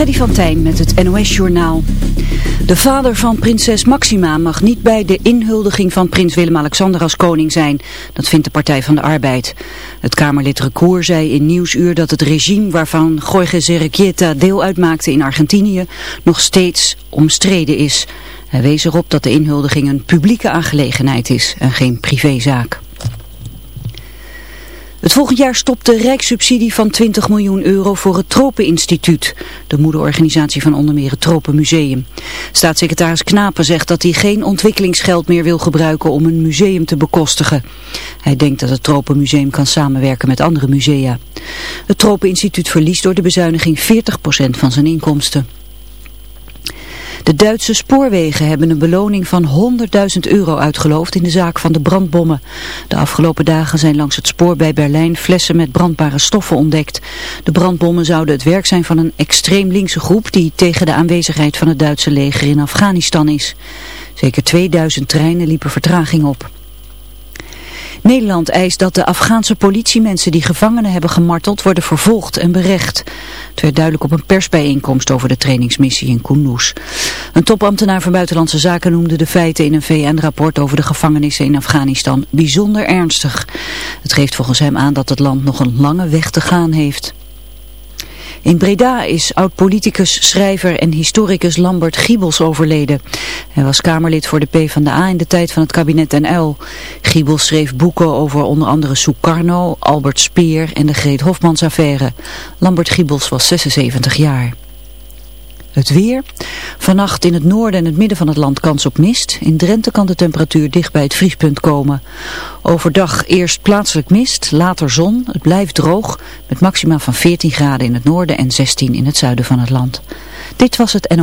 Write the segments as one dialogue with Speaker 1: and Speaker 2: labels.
Speaker 1: Freddy van Tijn met het NOS-journaal. De vader van prinses Maxima mag niet bij de inhuldiging van prins Willem-Alexander als koning zijn. Dat vindt de Partij van de Arbeid. Het Kamerlid Recour zei in Nieuwsuur dat het regime waarvan Jorge Zerrequieta deel uitmaakte in Argentinië nog steeds omstreden is. Hij wees erop dat de inhuldiging een publieke aangelegenheid is en geen privézaak. Het volgend jaar stopt de rijkssubsidie van 20 miljoen euro voor het Tropeninstituut, de moederorganisatie van onder meer het Tropenmuseum. Staatssecretaris Knapen zegt dat hij geen ontwikkelingsgeld meer wil gebruiken om een museum te bekostigen. Hij denkt dat het Tropenmuseum kan samenwerken met andere musea. Het Tropeninstituut verliest door de bezuiniging 40% van zijn inkomsten. De Duitse spoorwegen hebben een beloning van 100.000 euro uitgeloofd in de zaak van de brandbommen. De afgelopen dagen zijn langs het spoor bij Berlijn flessen met brandbare stoffen ontdekt. De brandbommen zouden het werk zijn van een extreem linkse groep die tegen de aanwezigheid van het Duitse leger in Afghanistan is. Zeker 2000 treinen liepen vertraging op. Nederland eist dat de Afghaanse politiemensen die gevangenen hebben gemarteld worden vervolgd en berecht. Het werd duidelijk op een persbijeenkomst over de trainingsmissie in Kunduz. Een topambtenaar van Buitenlandse Zaken noemde de feiten in een VN-rapport over de gevangenissen in Afghanistan bijzonder ernstig. Het geeft volgens hem aan dat het land nog een lange weg te gaan heeft. In Breda is oud-politicus, schrijver en historicus Lambert Giebels overleden. Hij was Kamerlid voor de PvdA in de tijd van het kabinet NL. Giebels schreef boeken over onder andere Sukarno, Albert Speer en de Greet Hofmans affaire. Lambert Giebels was 76 jaar. Het weer. Vannacht in het noorden en het midden van het land kans op mist. In Drenthe kan de temperatuur dicht bij het vriespunt komen. Overdag eerst plaatselijk mist, later zon. Het blijft droog met maxima van 14 graden in het noorden en 16 in het zuiden van het land. Dit was het NO.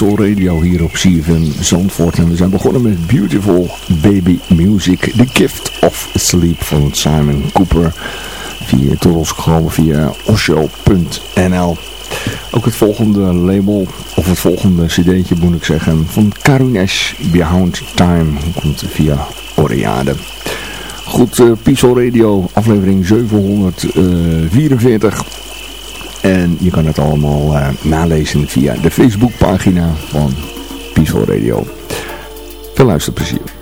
Speaker 2: Peaceful Radio hier op CFM Zandvoort. En we zijn begonnen met Beautiful Baby Music, The Gift of Sleep van Simon Cooper. Via Toros gekomen via osho.nl. Ook het volgende label, of het volgende cd'tje moet ik zeggen, van Karunesh Behind Time komt via Oriade. Goed, uh, Radio, aflevering 744. En je kan het allemaal uh, nalezen via de Facebookpagina van Peaceful Radio. Veel luisterplezier.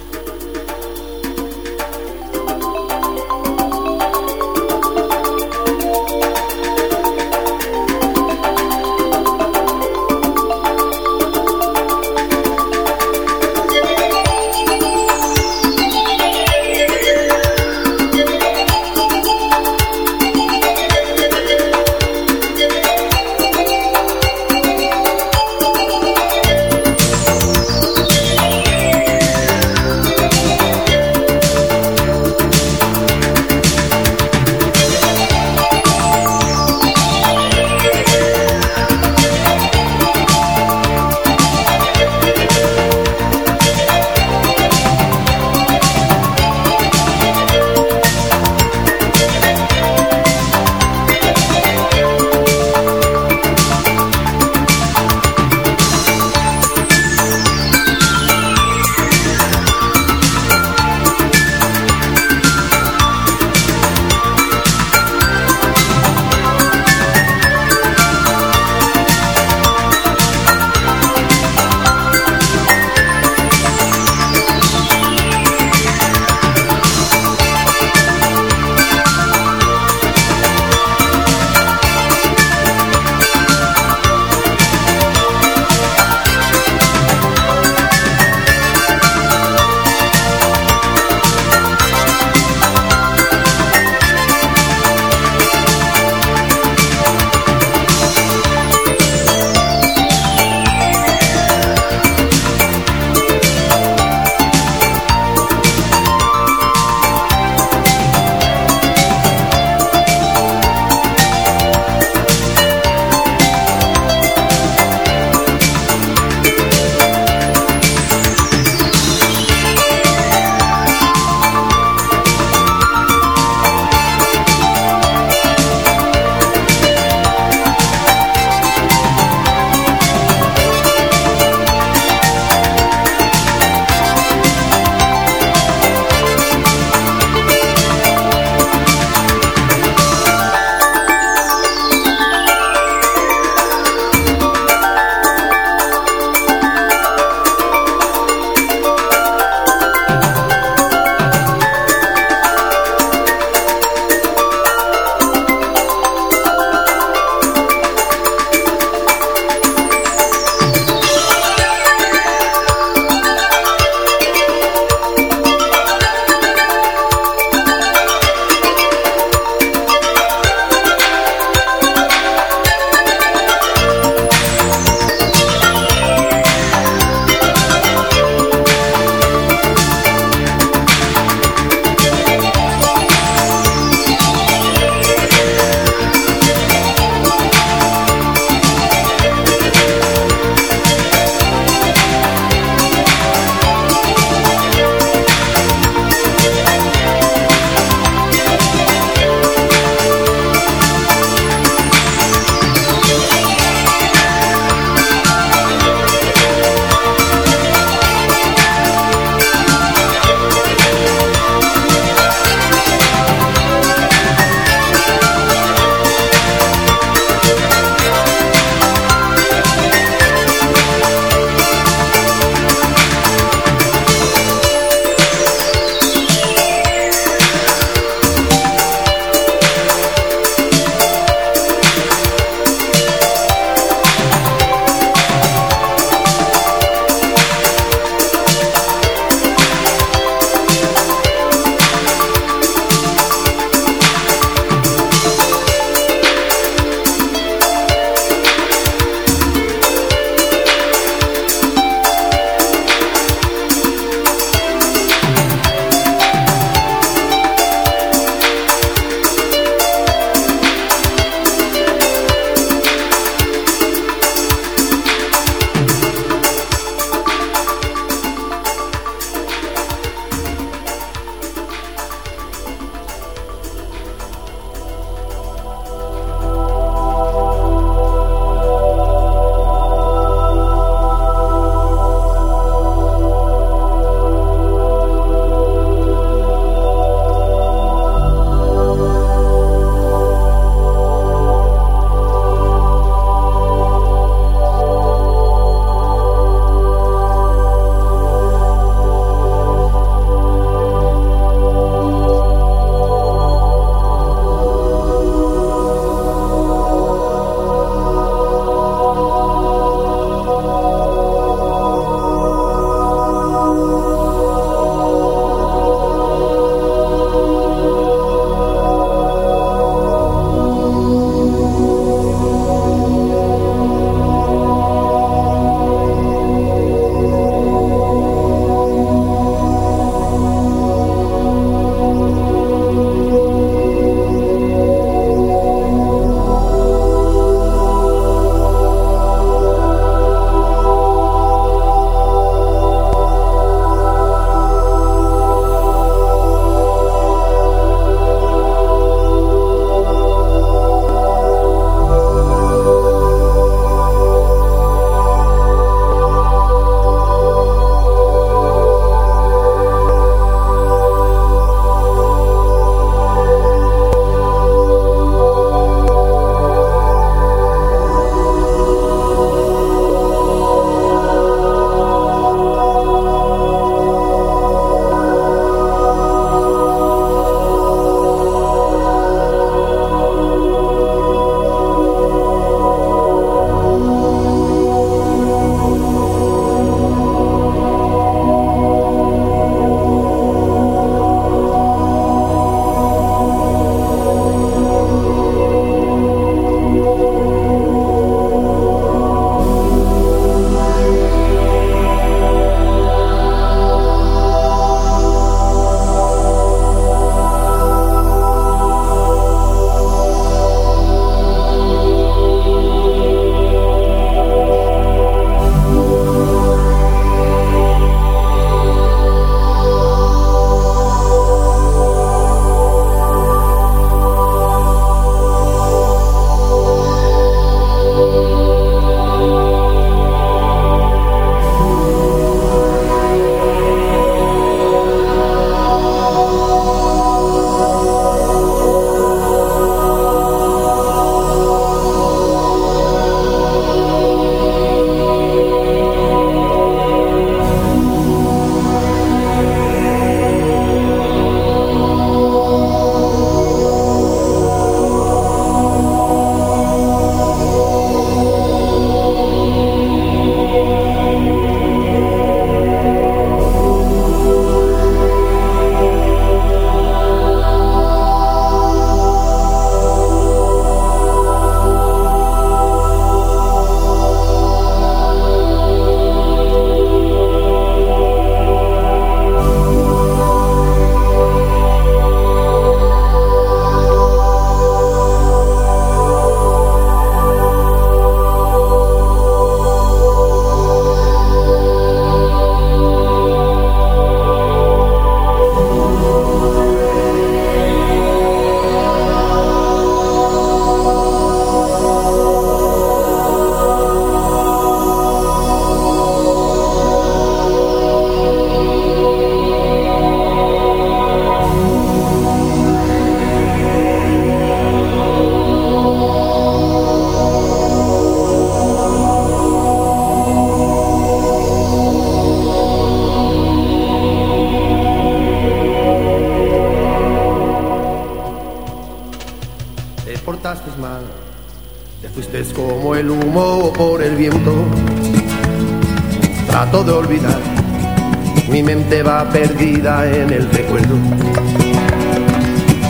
Speaker 3: Mi mente va perdida en el recuerdo.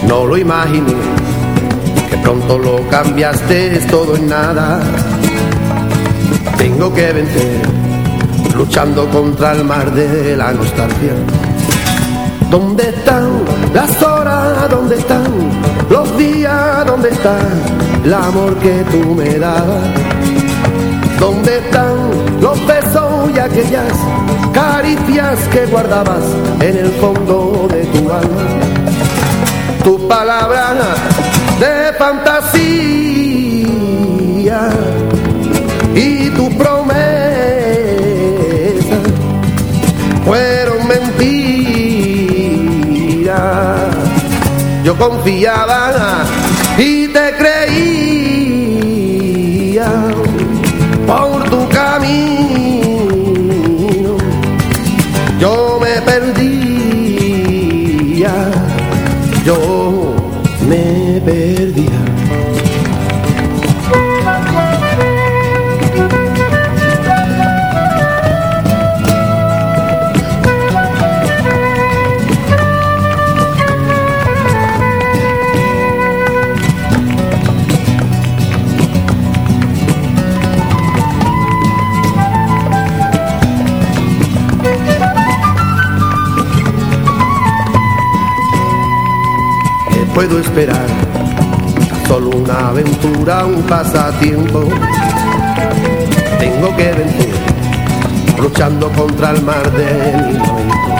Speaker 3: No lo imaginé, que pronto lo cambiaste es todo en nada. Tengo que vencer, luchando contra el mar de la nostalgia. ¿Dónde están las horas? ¿Dónde están los días? ¿Dónde está el amor que tú me dabas? ¿Dónde están los besos y aquellas caricias que guardabas en el fondo de tu alma? Tu palabra de fantasía y tu promesa fueron mentiras yo confiaba y te creía puedo esperar. Solo una aventura, un pasatiempo. Tengo que vencer, luchando contra el mar de mi momento.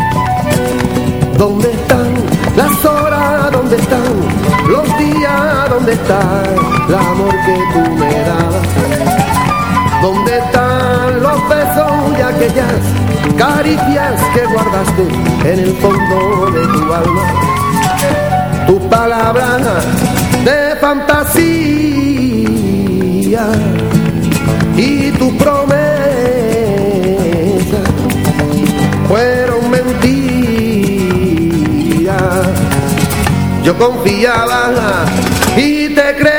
Speaker 3: ¿Dónde están las horas? ¿Dónde están los días? ¿Dónde está el amor que tú me das? ¿Dónde están los besos y aquellas caricias que guardaste en el fondo de tu alma? Tu palabra de fantasía y tu promesa fueron mentiras. Yo confiaba y te creía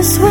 Speaker 4: this way.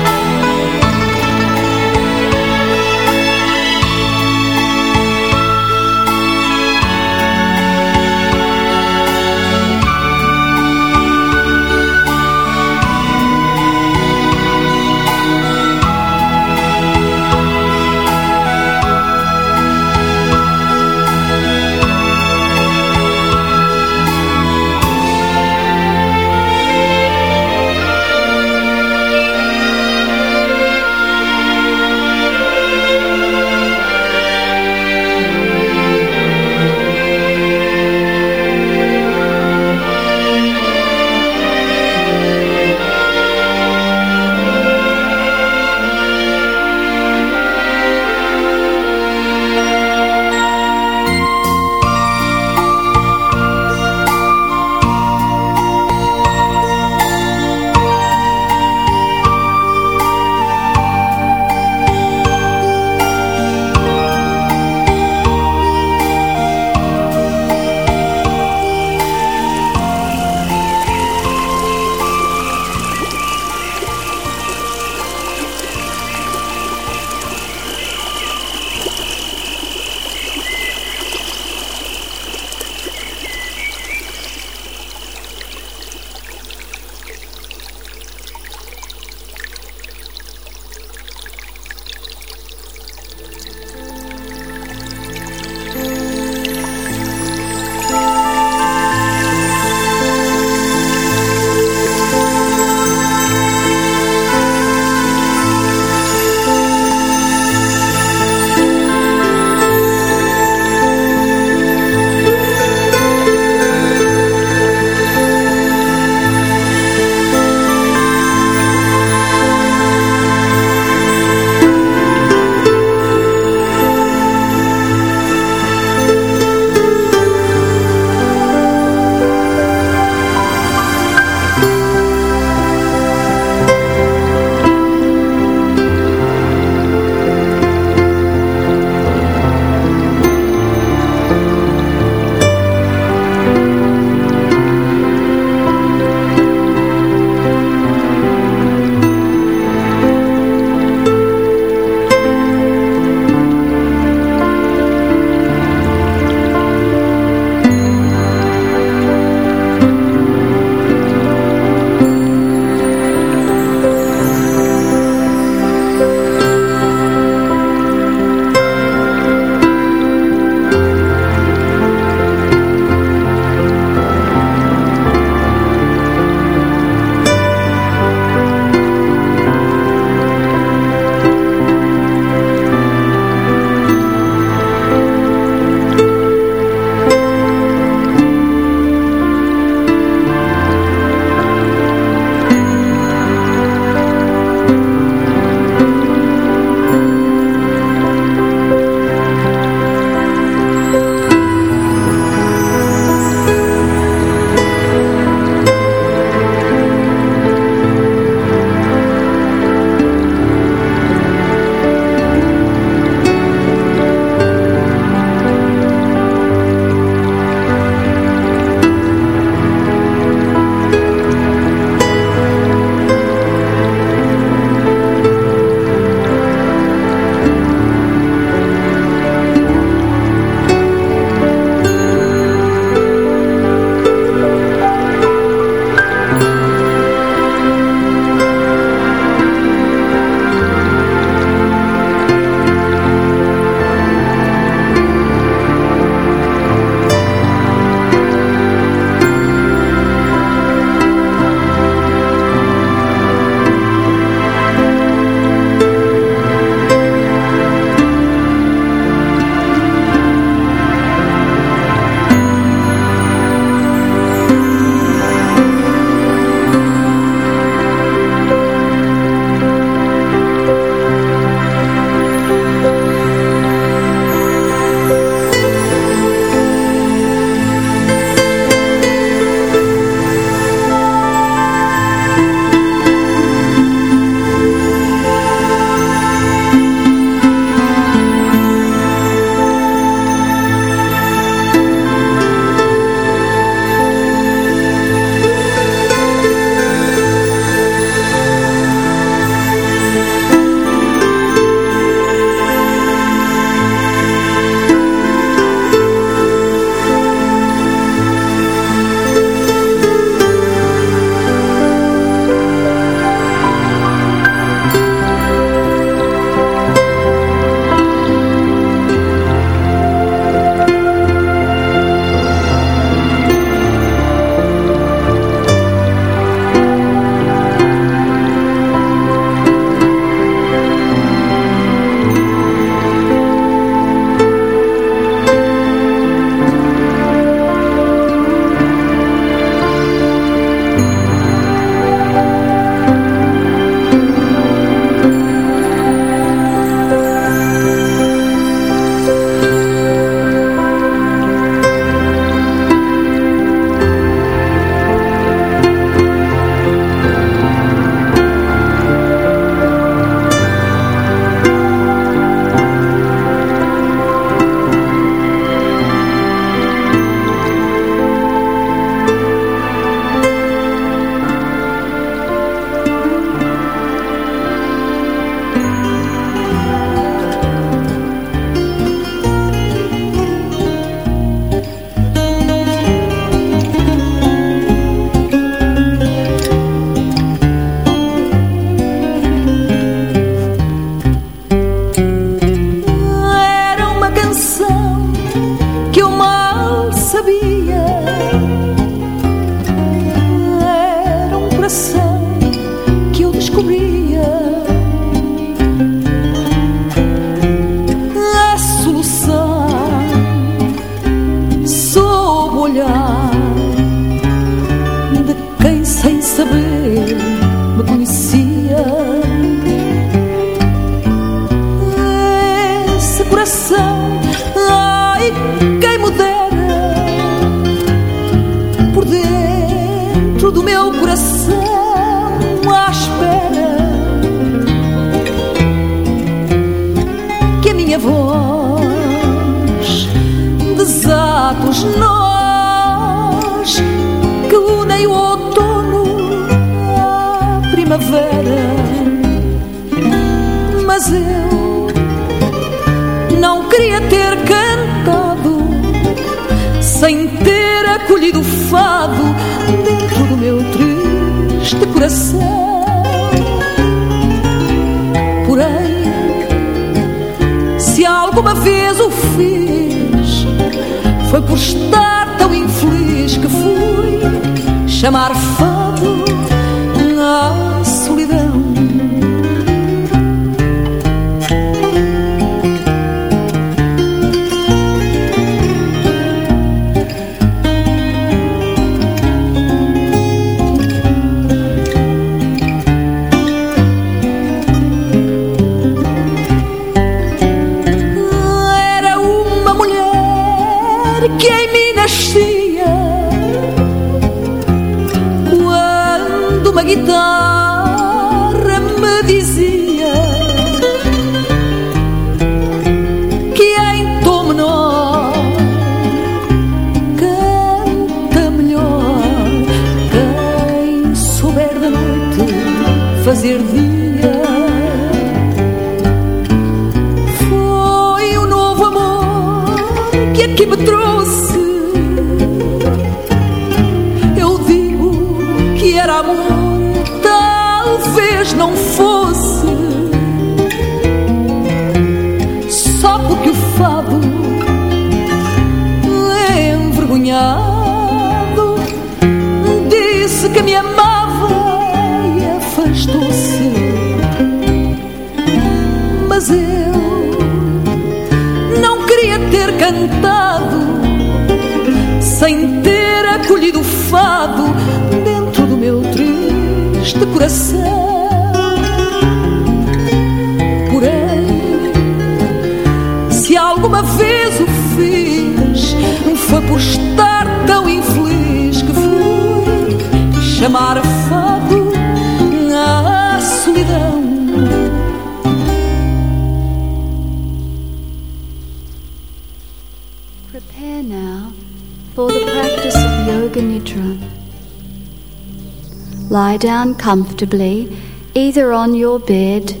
Speaker 4: Comfortably either on your bed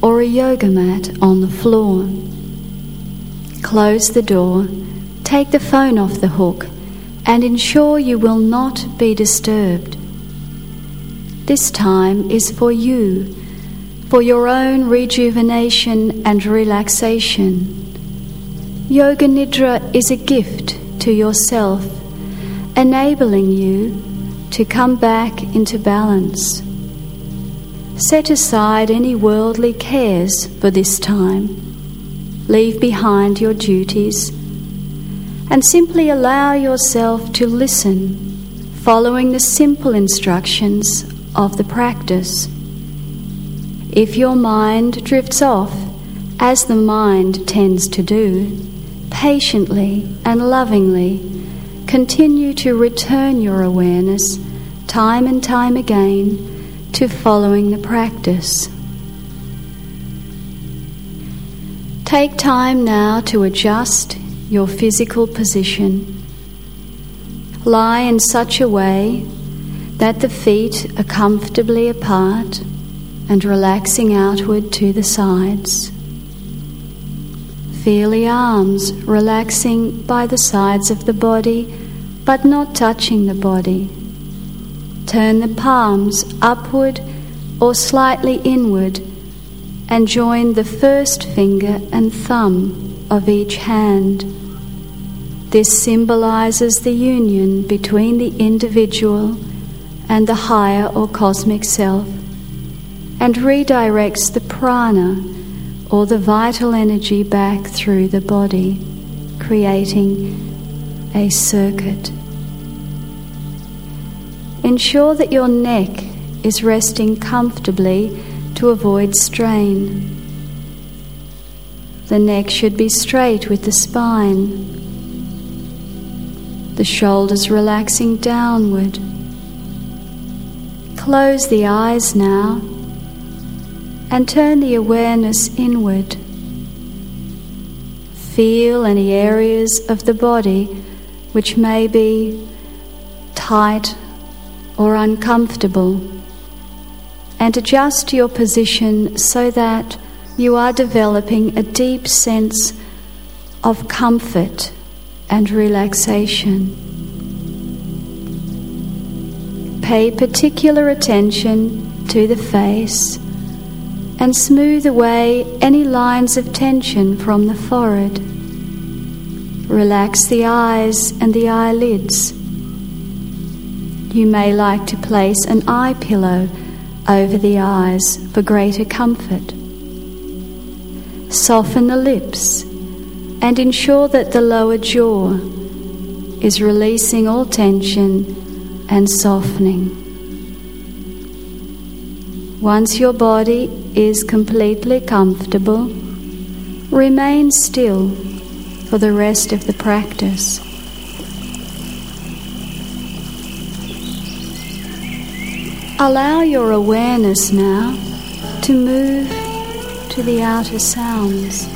Speaker 4: or a yoga mat on the floor. Close the door, take the phone off the hook, and ensure you will not be disturbed. This time is for you, for your own rejuvenation and relaxation. Yoga Nidra is a gift to yourself, enabling you to come back into balance. Set aside any worldly cares for this time leave behind your duties, and simply allow yourself to listen, following the simple instructions of the practice. If your mind drifts off, as the mind tends to do, patiently and lovingly continue to return your awareness time and time again to following the practice. Take time now to adjust your physical position. Lie in such a way that the feet are comfortably apart and relaxing outward to the sides. Feel the arms relaxing by the sides of the body but not touching the body. Turn the palms upward or slightly inward and join the first finger and thumb of each hand. This symbolizes the union between the individual and the higher or cosmic self and redirects the prana or the vital energy back through the body, creating a circuit. Ensure that your neck is resting comfortably to avoid strain. The neck should be straight with the spine, the shoulders relaxing downward, Close the eyes now and turn the awareness inward. Feel any areas of the body which may be tight or uncomfortable and adjust your position so that you are developing a deep sense of comfort and relaxation. Pay particular attention to the face and smooth away any lines of tension from the forehead. Relax the eyes and the eyelids. You may like to place an eye pillow over the eyes for greater comfort. Soften the lips and ensure that the lower jaw is releasing all tension and softening. Once your body is completely comfortable, remain still for the rest of the practice. Allow your awareness now to move to the outer sounds.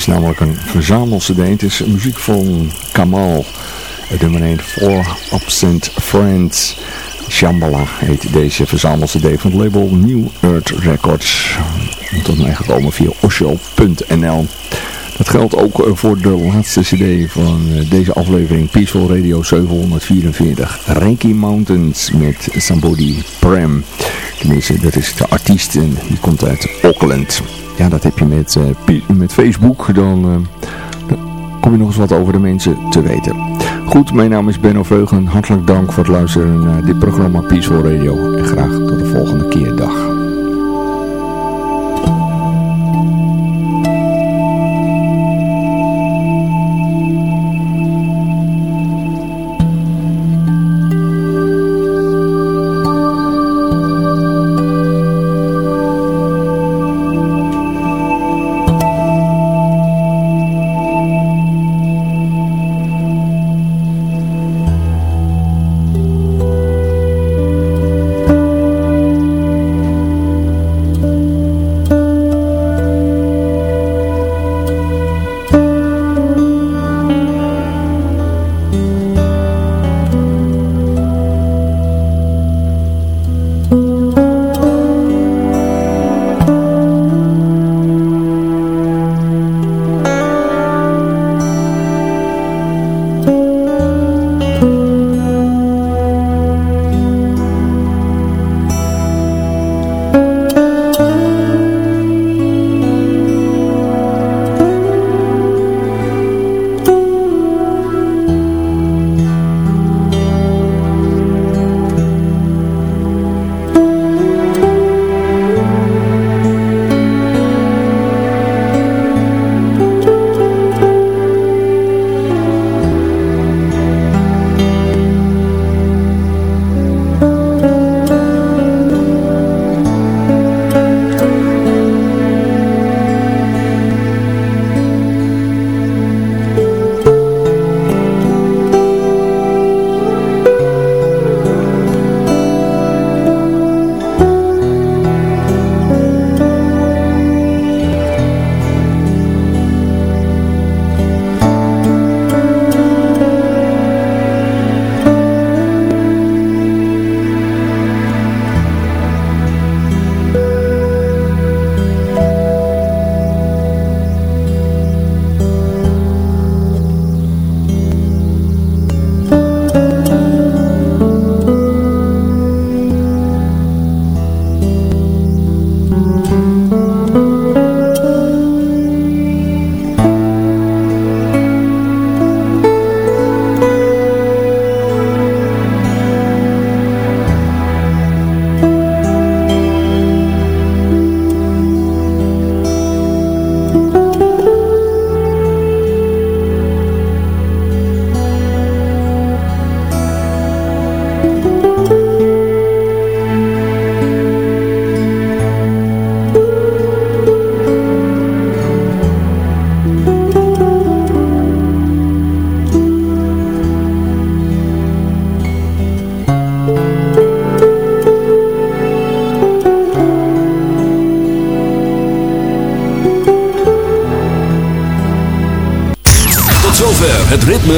Speaker 2: Is namelijk een verzamel-cd. Het is muziek van Kamal. Het nummer 1, Four Absent Friends. Shambhala heet deze verzamel-cd van het label New Earth Records. Tot mij gekomen via osho.nl. Dat geldt ook eh, voor de laatste cd van eh, deze aflevering Peaceful Radio 744. Reiki Mountains met Somebody Prem. Tenminste, dat is de artiest en die komt uit Auckland. Ja, dat heb je met, uh, met Facebook. Dan, dan, kom je nog eens wat over de mensen te weten. Goed, mijn naam is Benno Veugen. Hartelijk dank voor het luisteren naar dit programma Peaceful Radio. En graag tot de volgende keer. Dag.